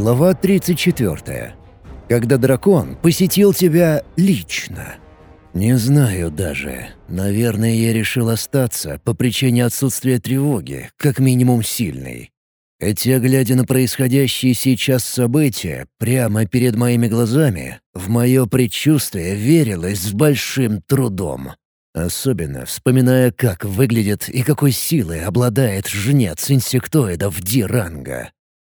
Глава 34. Когда дракон посетил тебя лично. Не знаю даже. Наверное, я решил остаться по причине отсутствия тревоги, как минимум сильной. Хотя, глядя на происходящие сейчас события прямо перед моими глазами, в мое предчувствие верилось с большим трудом. Особенно вспоминая, как выглядит и какой силой обладает жнец инсектоидов Ди-ранга.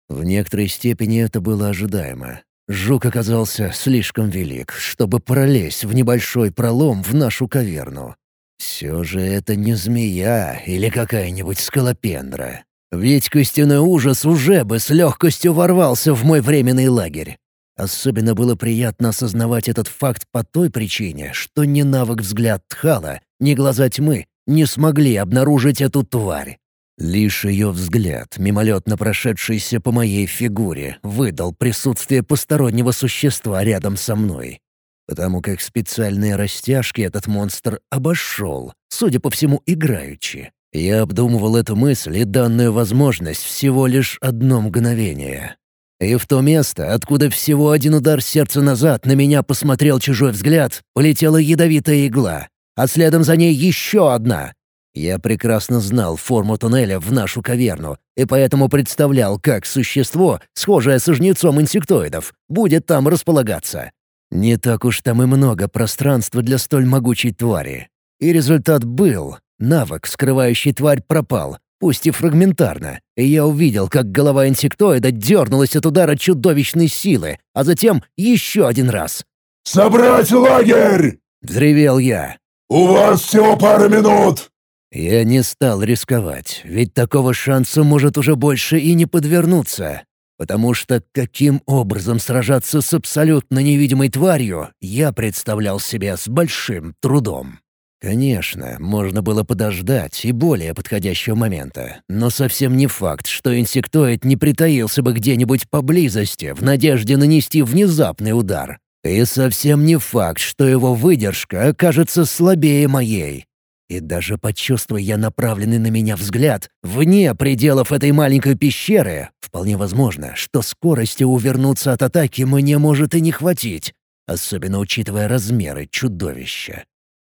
В некоторой степени это было ожидаемо. Жук оказался слишком велик, чтобы пролезть в небольшой пролом в нашу каверну. Все же это не змея или какая-нибудь скалопендра. Ведь костяной ужас уже бы с легкостью ворвался в мой временный лагерь. Особенно было приятно осознавать этот факт по той причине, что ни навык взгляд Тхала, ни глаза тьмы не смогли обнаружить эту тварь. Лишь ее взгляд, мимолетно прошедшийся по моей фигуре, выдал присутствие постороннего существа рядом со мной. Потому как специальные растяжки этот монстр обошел, судя по всему, играючи. Я обдумывал эту мысль и данную возможность всего лишь одно мгновение. И в то место, откуда всего один удар сердца назад на меня посмотрел чужой взгляд, полетела ядовитая игла, а следом за ней еще одна, я прекрасно знал форму туннеля в нашу каверну и поэтому представлял, как существо, схожее с жнецом инсектоидов, будет там располагаться. Не так уж там и много пространства для столь могучей твари. И результат был. Навык, скрывающий тварь, пропал, пусть и фрагментарно, и я увидел, как голова инсектоида дернулась от удара чудовищной силы, а затем еще один раз. «Собрать лагерь!» — взревел я. «У вас всего пара минут!» Я не стал рисковать, ведь такого шанса может уже больше и не подвернуться. Потому что каким образом сражаться с абсолютно невидимой тварью, я представлял себе с большим трудом. Конечно, можно было подождать и более подходящего момента, но совсем не факт, что инсектоид не притаился бы где-нибудь поблизости в надежде нанести внезапный удар. И совсем не факт, что его выдержка окажется слабее моей. И даже почувствуя я направленный на меня взгляд, вне пределов этой маленькой пещеры, вполне возможно, что скорости увернуться от атаки мне может и не хватить, особенно учитывая размеры чудовища.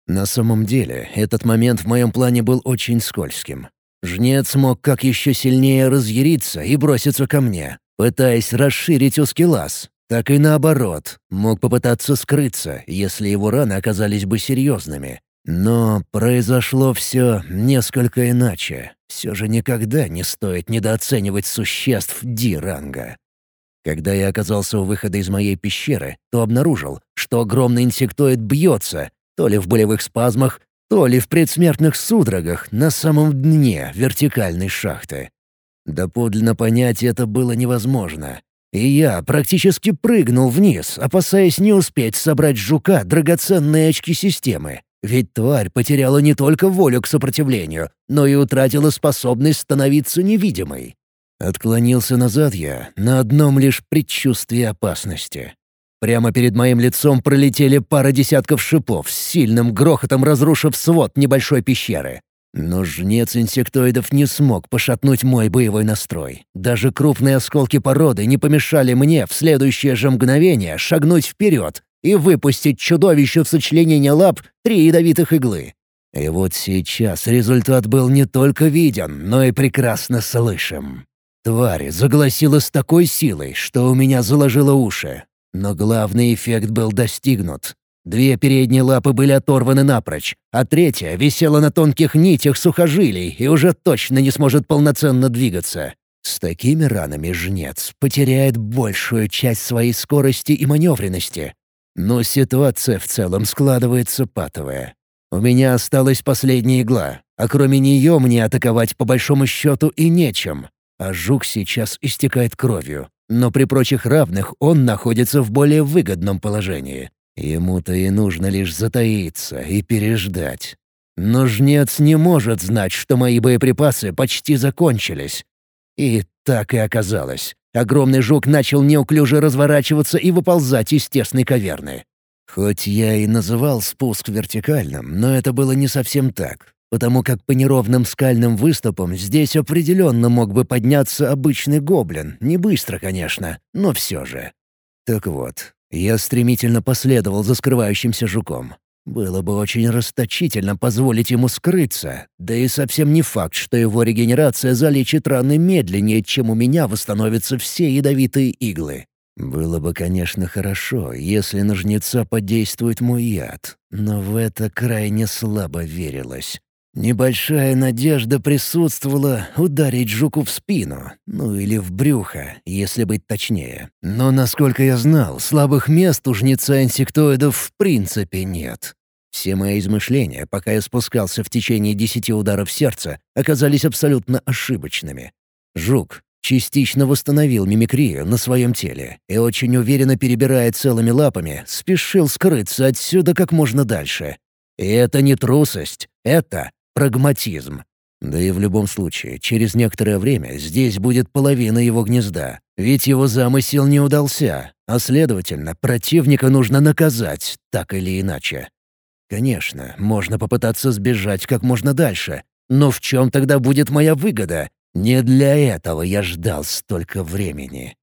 На самом деле, этот момент в моем плане был очень скользким. Жнец мог как еще сильнее разъяриться и броситься ко мне, пытаясь расширить узкий лаз, так и наоборот, мог попытаться скрыться, если его раны оказались бы серьезными. Но произошло все несколько иначе. Все же никогда не стоит недооценивать существ Ди-ранга. Когда я оказался у выхода из моей пещеры, то обнаружил, что огромный инсектоид бьется, то ли в болевых спазмах, то ли в предсмертных судорогах на самом дне вертикальной шахты. Доподлинно понять это было невозможно. И я практически прыгнул вниз, опасаясь не успеть собрать жука драгоценные очки системы. Ведь тварь потеряла не только волю к сопротивлению, но и утратила способность становиться невидимой. Отклонился назад я на одном лишь предчувствии опасности. Прямо перед моим лицом пролетели пара десятков шипов, с сильным грохотом разрушив свод небольшой пещеры. Но жнец инсектоидов не смог пошатнуть мой боевой настрой. Даже крупные осколки породы не помешали мне в следующее же мгновение шагнуть вперед и выпустить чудовищу в сочленение лап три ядовитых иглы. И вот сейчас результат был не только виден, но и прекрасно слышим. Тварь загласила с такой силой, что у меня заложило уши. Но главный эффект был достигнут. Две передние лапы были оторваны напрочь, а третья висела на тонких нитях сухожилий и уже точно не сможет полноценно двигаться. С такими ранами жнец потеряет большую часть своей скорости и маневренности, но ситуация в целом складывается патовая. У меня осталась последняя игла, а кроме нее мне атаковать по большому счету и нечем. А жук сейчас истекает кровью, но при прочих равных он находится в более выгодном положении. Ему-то и нужно лишь затаиться и переждать. Но жнец не может знать, что мои боеприпасы почти закончились. И так и оказалось. Огромный жук начал неуклюже разворачиваться и выползать из тесной каверны. Хоть я и называл спуск вертикальным, но это было не совсем так. потому как по неровным скальным выступам здесь определенно мог бы подняться обычный гоблин, не быстро, конечно, но все же. Так вот, я стремительно последовал за скрывающимся жуком. Было бы очень расточительно позволить ему скрыться, да и совсем не факт, что его регенерация залечит раны медленнее, чем у меня восстановятся все ядовитые иглы. Было бы, конечно, хорошо, если на жнеца подействует мой яд, но в это крайне слабо верилось. Небольшая надежда присутствовала ударить жуку в спину, ну или в брюхо, если быть точнее. Но, насколько я знал, слабых мест у жнеца инсектоидов в принципе нет. Все мои измышления, пока я спускался в течение десяти ударов сердца, оказались абсолютно ошибочными. Жук частично восстановил мимикрию на своем теле и, очень уверенно перебирая целыми лапами, спешил скрыться отсюда как можно дальше. И это не трусость, это прагматизм. Да и в любом случае, через некоторое время здесь будет половина его гнезда, ведь его замысел не удался, а следовательно, противника нужно наказать, так или иначе. Конечно, можно попытаться сбежать как можно дальше, но в чем тогда будет моя выгода? Не для этого я ждал столько времени.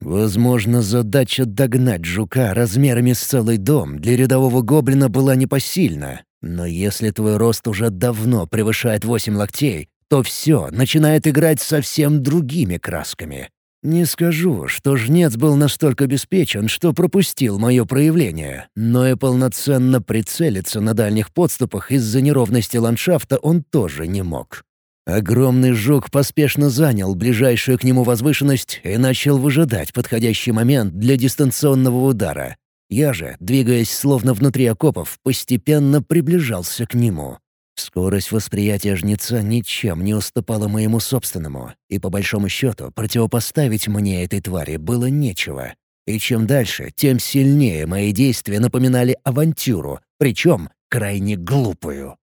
Возможно, задача догнать жука размерами с целый дом для рядового гоблина была непосильна, но если твой рост уже давно превышает восемь локтей, то все начинает играть совсем другими красками. Не скажу, что жнец был настолько обеспечен, что пропустил мое проявление, но и полноценно прицелиться на дальних подступах из-за неровности ландшафта он тоже не мог. Огромный жук поспешно занял ближайшую к нему возвышенность и начал выжидать подходящий момент для дистанционного удара. Я же, двигаясь словно внутри окопов, постепенно приближался к нему. Скорость восприятия жнеца ничем не уступала моему собственному, и по большому счету противопоставить мне этой твари было нечего. И чем дальше, тем сильнее мои действия напоминали авантюру, причем крайне глупую.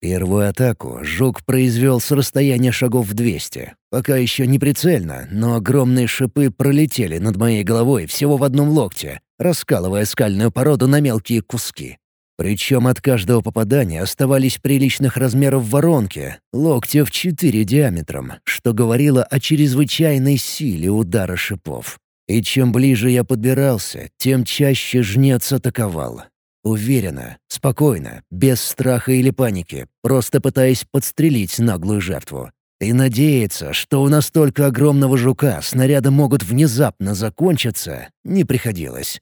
Первую атаку жук произвел с расстояния шагов в 200. Пока еще не прицельно, но огромные шипы пролетели над моей головой всего в одном локте, раскалывая скальную породу на мелкие куски. Причем от каждого попадания оставались приличных размеров воронки, локтя в четыре диаметром, что говорило о чрезвычайной силе удара шипов. И чем ближе я подбирался, тем чаще жнец атаковал. Уверенно, спокойно, без страха или паники, просто пытаясь подстрелить наглую жертву. И надеяться, что у настолько огромного жука снаряды могут внезапно закончиться, не приходилось.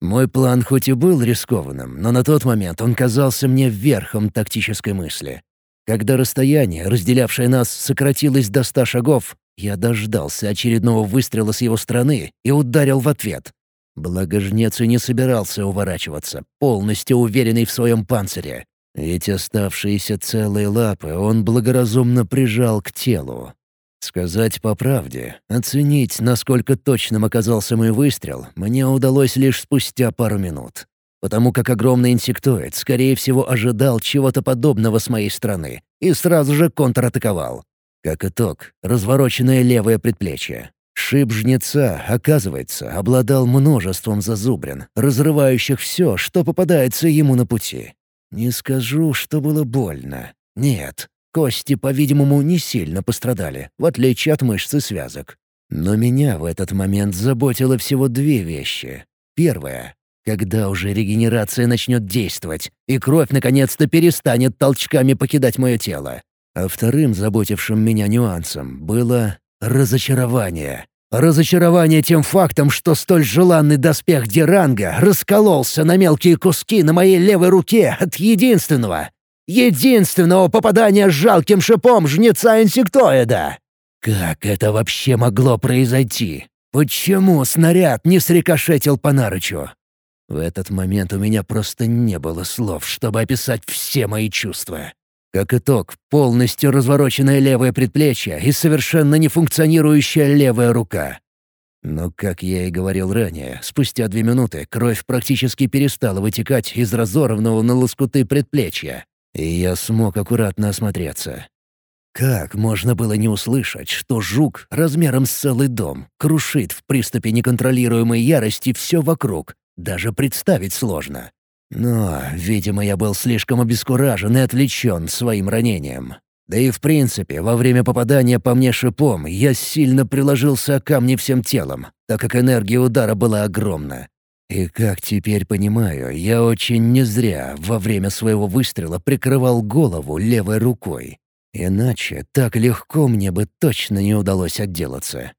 Мой план хоть и был рискованным, но на тот момент он казался мне верхом тактической мысли. Когда расстояние, разделявшее нас, сократилось до ста шагов, я дождался очередного выстрела с его стороны и ударил в ответ. Благо жнец и не собирался уворачиваться, полностью уверенный в своем панцире. Ведь оставшиеся целые лапы он благоразумно прижал к телу, Сказать по правде, оценить, насколько точным оказался мой выстрел, мне удалось лишь спустя пару минут. Потому как огромный инсектоид, скорее всего, ожидал чего-то подобного с моей стороны и сразу же контратаковал. Как итог, развороченное левое предплечье. Шип жнеца, оказывается, обладал множеством зазубрин, разрывающих все, что попадается ему на пути. Не скажу, что было больно. Нет, Кости, по-видимому, не сильно пострадали, в отличие от мышц и связок. Но меня в этот момент заботило всего две вещи. Первое — когда уже регенерация начнет действовать, и кровь наконец-то перестанет толчками покидать мое тело. А вторым заботившим меня нюансом было разочарование. Разочарование тем фактом, что столь желанный доспех Диранга раскололся на мелкие куски на моей левой руке от единственного, единственного попадания жалким шипом жнеца инсектоида. Как это вообще могло произойти? Почему снаряд не срикошетил по наручу? В этот момент у меня просто не было слов, чтобы описать все мои чувства. Как итог, полностью развороченное левое предплечье и совершенно нефункционирующая левая рука. Но, как я и говорил ранее, спустя две минуты кровь практически перестала вытекать из разорванного на лоскуты предплечья. И я смог аккуратно осмотреться. Как можно было не услышать, что жук размером с целый дом крушит в приступе неконтролируемой ярости все вокруг? Даже представить сложно. Но, видимо, я был слишком обескуражен и отвлечен своим ранением. Да и в принципе, во время попадания по мне шипом я сильно приложился о камни всем телом, так как энергия удара была огромна. И как теперь понимаю, я очень не зря во время своего выстрела прикрывал голову левой рукой. Иначе так легко мне бы точно не удалось отделаться.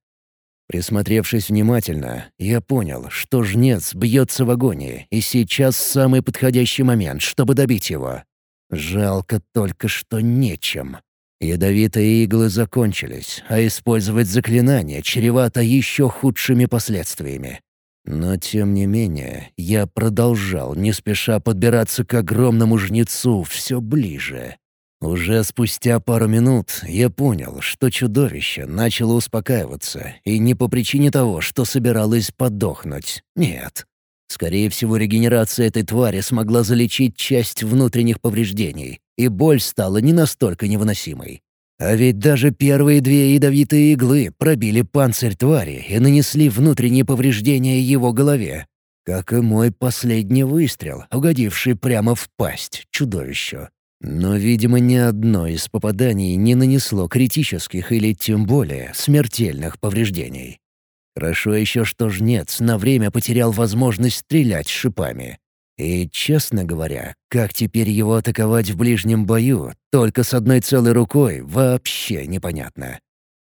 Присмотревшись внимательно, я понял, что жнец бьется в агонии, и сейчас самый подходящий момент, чтобы добить его. Жалко только, что нечем. Ядовитые иглы закончились, а использовать заклинание чревато еще худшими последствиями. Но, тем не менее, я продолжал не спеша подбираться к огромному жнецу все ближе. Уже спустя пару минут я понял, что чудовище начало успокаиваться, и не по причине того, что собиралось подохнуть. Нет. Скорее всего, регенерация этой твари смогла залечить часть внутренних повреждений, и боль стала не настолько невыносимой. А ведь даже первые две ядовитые иглы пробили панцирь твари и нанесли внутренние повреждения его голове, как и мой последний выстрел, угодивший прямо в пасть чудовищу. Но, видимо, ни одно из попаданий не нанесло критических или тем более смертельных повреждений. Хорошо еще, что жнец на время потерял возможность стрелять шипами. И, честно говоря, как теперь его атаковать в ближнем бою, только с одной целой рукой, вообще непонятно.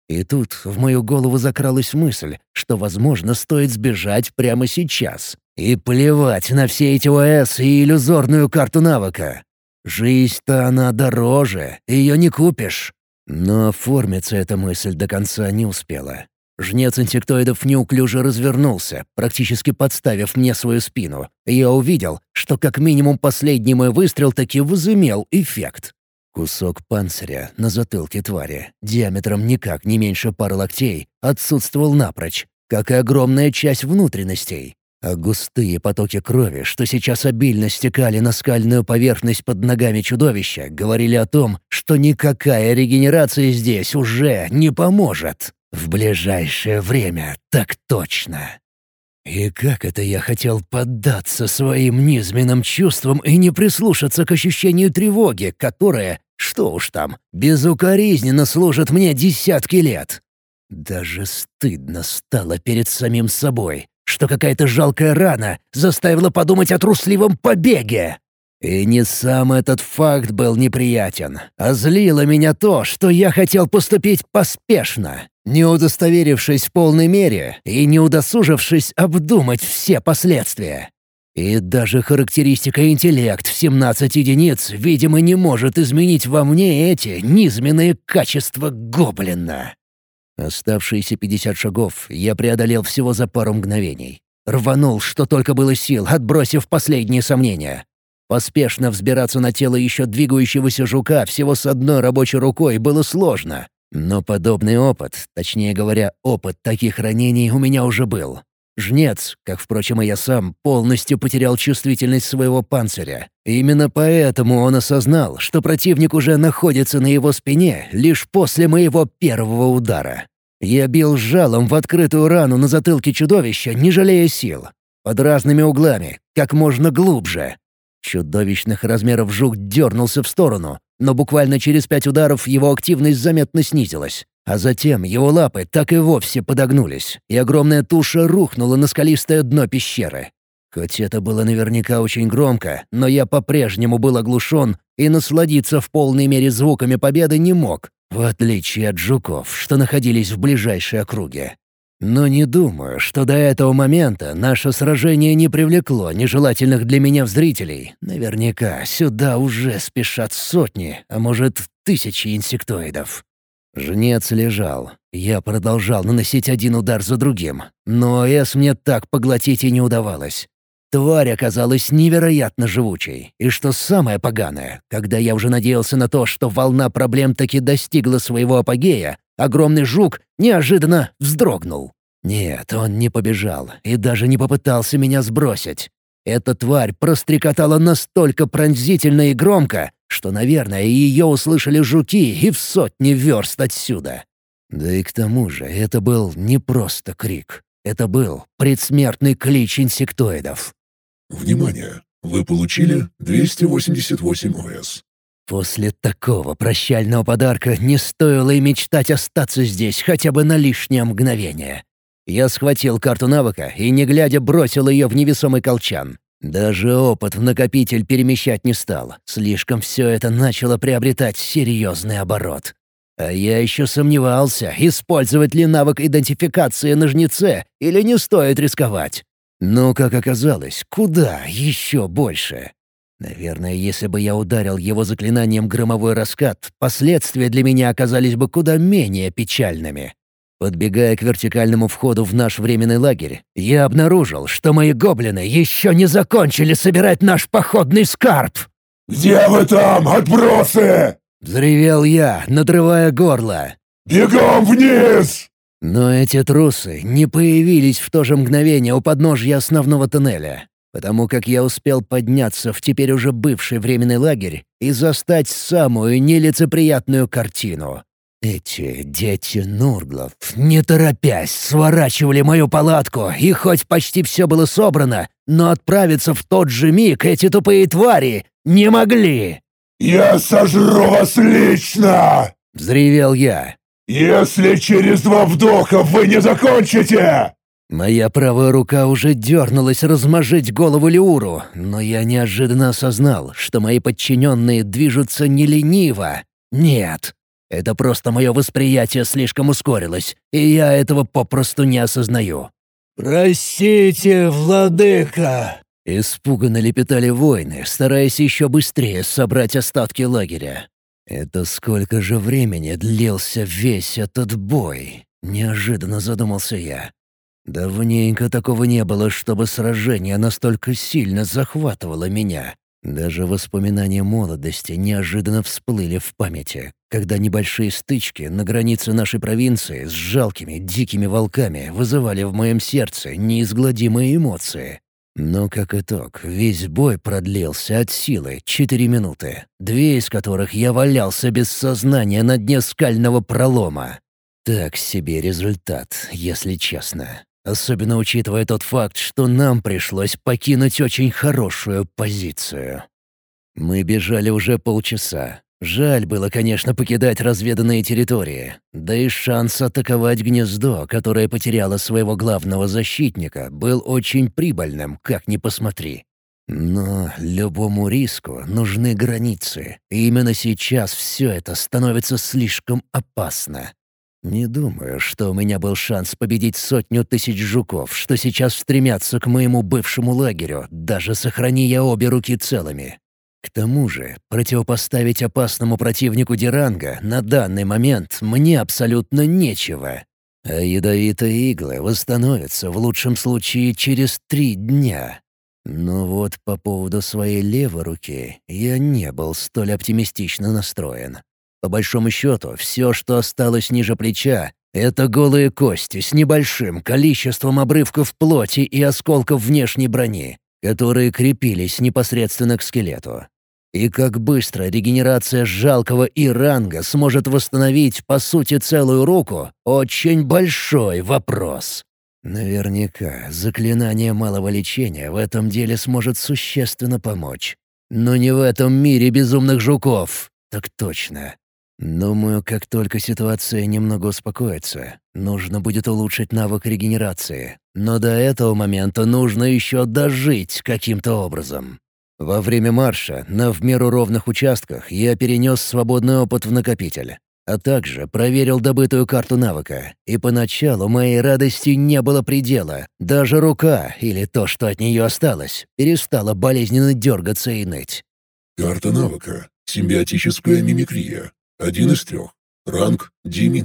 И тут в мою голову закралась мысль, что, возможно, стоит сбежать прямо сейчас. И плевать на все эти ОС и иллюзорную карту навыка. Жизнь-то она дороже, ее не купишь. Но оформиться эта мысль до конца не успела. Жнец инсектоидов неуклюже развернулся, практически подставив мне свою спину. я увидел, что как минимум последний мой выстрел таки возымел эффект. Кусок панциря на затылке твари, диаметром никак не меньше пары локтей, отсутствовал напрочь, как и огромная часть внутренностей. А густые потоки крови, что сейчас обильно стекали на скальную поверхность под ногами чудовища, говорили о том, что никакая регенерация здесь уже не поможет. В ближайшее время так точно. И как это я хотел поддаться своим низменным чувствам и не прислушаться к ощущению тревоги, которое, что уж там, безукоризненно служит мне десятки лет. Даже стыдно стало перед самим собой, что какая-то жалкая рана заставила подумать о трусливом побеге. И не сам этот факт был неприятен, а злило меня то, что я хотел поступить поспешно, не удостоверившись в полной мере и не удосужившись обдумать все последствия. И даже характеристика интеллект в 17 единиц, видимо, не может изменить во мне эти низменные качества гоблина. Оставшиеся 50 шагов я преодолел всего за пару мгновений. Рванул, что только было сил, отбросив последние сомнения. Поспешно взбираться на тело еще двигающегося жука всего с одной рабочей рукой было сложно. Но подобный опыт, точнее говоря, опыт таких ранений у меня уже был. Жнец, как, впрочем, и я сам, полностью потерял чувствительность своего панциря. Именно поэтому он осознал, что противник уже находится на его спине лишь после моего первого удара. Я бил жалом в открытую рану на затылке чудовища, не жалея сил. Под разными углами, как можно глубже. Чудовищных размеров жук дернулся в сторону, но буквально через пять ударов его активность заметно снизилась. А затем его лапы так и вовсе подогнулись, и огромная туша рухнула на скалистое дно пещеры. Хоть это было наверняка очень громко, но я по-прежнему был оглушен и насладиться в полной мере звуками победы не мог, в отличие от жуков, что находились в ближайшей округе. Но не думаю, что до этого момента наше сражение не привлекло нежелательных для меня зрителей. Наверняка сюда уже спешат сотни, а может, тысячи инсектоидов. Жнец лежал. Я продолжал наносить один удар за другим. Но С мне так поглотить и не удавалось. Тварь оказалась невероятно живучей. И что самое поганое, когда я уже надеялся на то, что волна проблем таки достигла своего апогея, огромный жук неожиданно вздрогнул. Нет, он не побежал и даже не попытался меня сбросить. Эта тварь прострекотала настолько пронзительно и громко, что, наверное, ее услышали жуки и в сотни верст отсюда. Да и к тому же это был не просто крик. Это был предсмертный клич инсектоидов. Внимание! Вы получили 288 ОС. После такого прощального подарка не стоило и мечтать остаться здесь хотя бы на лишнее мгновение. Я схватил карту навыка и, не глядя, бросил ее в невесомый колчан. Даже опыт в накопитель перемещать не стал. Слишком все это начало приобретать серьезный оборот. А я еще сомневался, использовать ли навык идентификации на жнеце или не стоит рисковать. Но, как оказалось, куда еще больше. Наверное, если бы я ударил его заклинанием «Громовой раскат», последствия для меня оказались бы куда менее печальными. Подбегая к вертикальному входу в наш временный лагерь, я обнаружил, что мои гоблины еще не закончили собирать наш походный скарб. «Где вы там, отбросы?» — взревел я, надрывая горло. «Бегом вниз!» Но эти трусы не появились в то же мгновение у подножья основного тоннеля, потому как я успел подняться в теперь уже бывший временный лагерь и застать самую нелицеприятную картину. Эти дети Нурглов, не торопясь, сворачивали мою палатку, и хоть почти все было собрано, но отправиться в тот же миг эти тупые твари не могли. «Я сожру вас лично!» — взревел я. «Если через два вдоха вы не закончите!» Моя правая рука уже дернулась размажить голову Леуру, но я неожиданно осознал, что мои подчиненные движутся не лениво. Нет, это просто мое восприятие слишком ускорилось, и я этого попросту не осознаю. «Простите, владыка!» Испуганно лепетали воины, стараясь еще быстрее собрать остатки лагеря. Это сколько же времени длился весь этот бой? Неожиданно задумался я. Давненько такого не было, чтобы сражение настолько сильно захватывало меня. Даже воспоминания молодости неожиданно всплыли в памяти, когда небольшие стычки на границе нашей провинции с жалкими дикими волками вызывали в моем сердце неизгладимые эмоции. Но, как итог, весь бой продлился от силы четыре минуты, две из которых я валялся без сознания на дне скального пролома. Так себе результат, если честно. Особенно учитывая тот факт, что нам пришлось покинуть очень хорошую позицию. Мы бежали уже полчаса. Жаль было, конечно, покидать разведанные территории. Да и шанс атаковать гнездо, которое потеряло своего главного защитника, был очень прибыльным, как ни посмотри. Но любому риску нужны границы, и именно сейчас все это становится слишком опасно. Не думаю, что у меня был шанс победить сотню тысяч жуков, что сейчас стремятся к моему бывшему лагерю, даже сохрани я обе руки целыми. К тому же, противопоставить опасному противнику Диранга на данный момент мне абсолютно нечего. А ядовитые иглы восстановятся в лучшем случае через три дня. Но вот по поводу своей левой руки я не был столь оптимистично настроен. По большому счету, все, что осталось ниже плеча, это голые кости с небольшим количеством обрывков плоти и осколков внешней брони, которые крепились непосредственно к скелету. И как быстро регенерация жалкого Иранга сможет восстановить, по сути, целую руку — очень большой вопрос. Наверняка заклинание малого лечения в этом деле сможет существенно помочь. Но не в этом мире безумных жуков. Так точно. Думаю, как только ситуация немного успокоится, нужно будет улучшить навык регенерации. Но до этого момента нужно еще дожить каким-то образом. Во время марша на в меру ровных участках я перенес свободный опыт в накопитель, а также проверил добытую карту навыка. И поначалу моей радости не было предела. Даже рука, или то, что от нее осталось, перестала болезненно дергаться и ныть. Карта навыка. Симбиотическая мимикрия. Один из трех. Ранг D-.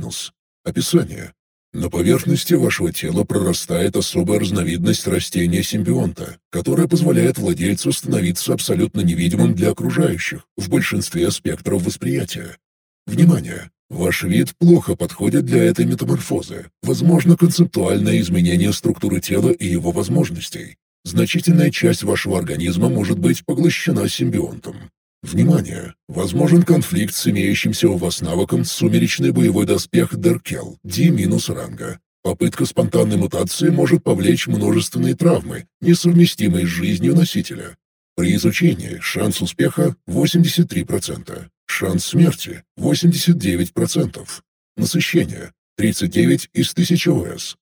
Описание. На поверхности вашего тела прорастает особая разновидность растения-симбионта, которая позволяет владельцу становиться абсолютно невидимым для окружающих в большинстве спектров восприятия. Внимание! Ваш вид плохо подходит для этой метаморфозы. Возможно концептуальное изменение структуры тела и его возможностей. Значительная часть вашего организма может быть поглощена симбионтом. Внимание! Возможен конфликт с имеющимся у вас навыком сумеречный боевой доспех Деркел, D- ранга. Попытка спонтанной мутации может повлечь множественные травмы, несовместимые с жизнью носителя. При изучении шанс успеха 83%, шанс смерти 89%, насыщение 39 из 1000 ОС.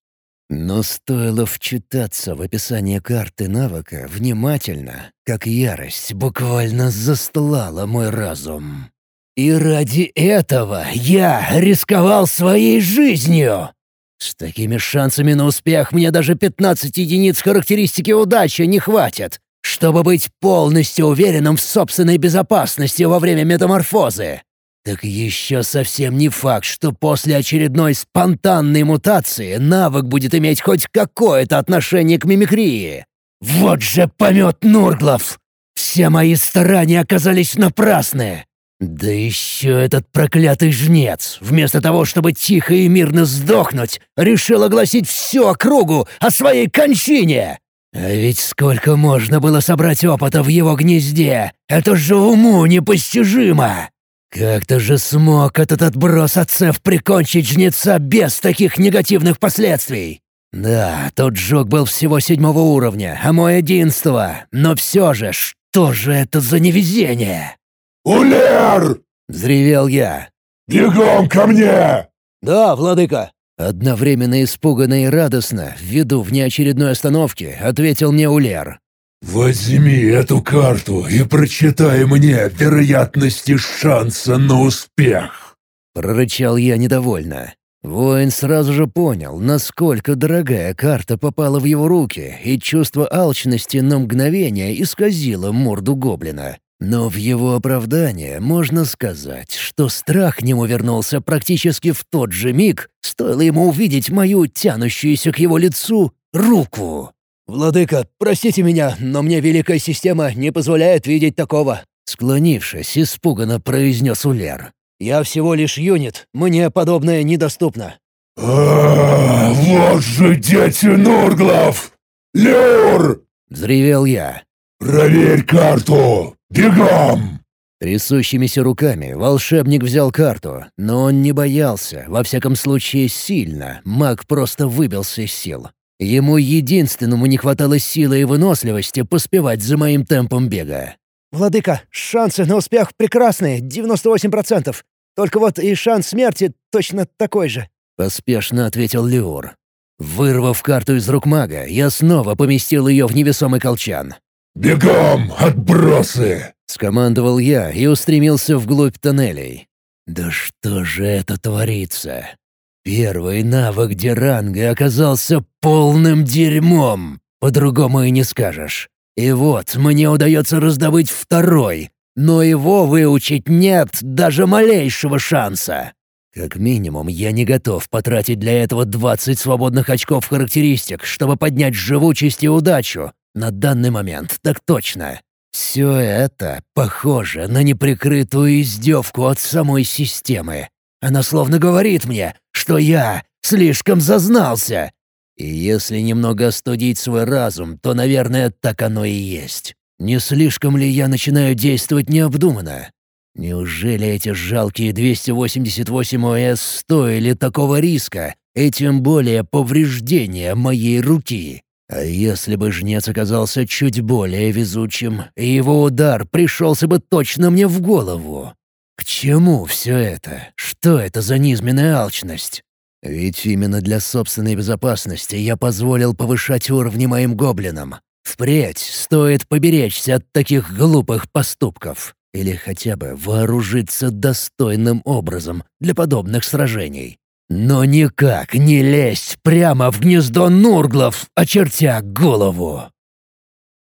Но стоило вчитаться в описание карты навыка внимательно, как ярость буквально застлала мой разум. И ради этого я рисковал своей жизнью. С такими шансами на успех мне даже 15 единиц характеристики удачи не хватит, чтобы быть полностью уверенным в собственной безопасности во время метаморфозы. Так еще совсем не факт, что после очередной спонтанной мутации навык будет иметь хоть какое-то отношение к мимикрии. Вот же помет Нурглов! Все мои старания оказались напрасны. Да еще этот проклятый жнец, вместо того, чтобы тихо и мирно сдохнуть, решил огласить всю округу о своей кончине. А ведь сколько можно было собрать опыта в его гнезде? Это же уму непостижимо! Как-то же смог этот отброс отцев прикончить жнеца без таких негативных последствий? Да, тот жог был всего седьмого уровня, а мой одиннадцатого, но все же, что же это за невезение? «Улер!» — взревел я. «Бегом ко мне!» «Да, владыка!» Одновременно испуганно и радостно, ввиду внеочередной остановки, ответил мне Улер. «Возьми эту карту и прочитай мне вероятности шанса на успех!» Прорычал я недовольно. Воин сразу же понял, насколько дорогая карта попала в его руки, и чувство алчности на мгновение исказило морду гоблина. Но в его оправдание можно сказать, что страх к нему вернулся практически в тот же миг, стоило ему увидеть мою тянущуюся к его лицу руку. «Владыка, простите меня, но мне Великая Система не позволяет видеть такого», склонившись, испуганно произнес Улер. «Я всего лишь юнит, мне подобное недоступно». «А, вот же дети Нурглов! Люр!» — взревел я. «Проверь карту! Бегом!» Трясущимися руками волшебник взял карту, но он не боялся, во всяком случае сильно, маг просто выбился из сил. Ему единственному не хватало силы и выносливости поспевать за моим темпом бега. «Владыка, шансы на успех прекрасные, 98%. Только вот и шанс смерти точно такой же», — поспешно ответил Леор. Вырвав карту из рук мага, я снова поместил ее в невесомый колчан. «Бегом, отбросы!» — скомандовал я и устремился вглубь тоннелей. «Да что же это творится? Первый навык Деранга оказался полным дерьмом, по-другому и не скажешь. И вот мне удается раздобыть второй, но его выучить нет даже малейшего шанса. Как минимум, я не готов потратить для этого 20 свободных очков характеристик, чтобы поднять живучесть и удачу. На данный момент так точно. Все это похоже на неприкрытую издевку от самой системы. Она словно говорит мне, что я слишком зазнался. И если немного остудить свой разум, то, наверное, так оно и есть. Не слишком ли я начинаю действовать необдуманно? Неужели эти жалкие 288 ОС стоили такого риска, и тем более повреждения моей руки? А если бы жнец оказался чуть более везучим, его удар пришелся бы точно мне в голову? К чему все это? Что это за низменная алчность? Ведь именно для собственной безопасности я позволил повышать уровни моим гоблинам. Впредь стоит поберечься от таких глупых поступков. Или хотя бы вооружиться достойным образом для подобных сражений. Но никак не лезть прямо в гнездо Нурглов, очертя голову.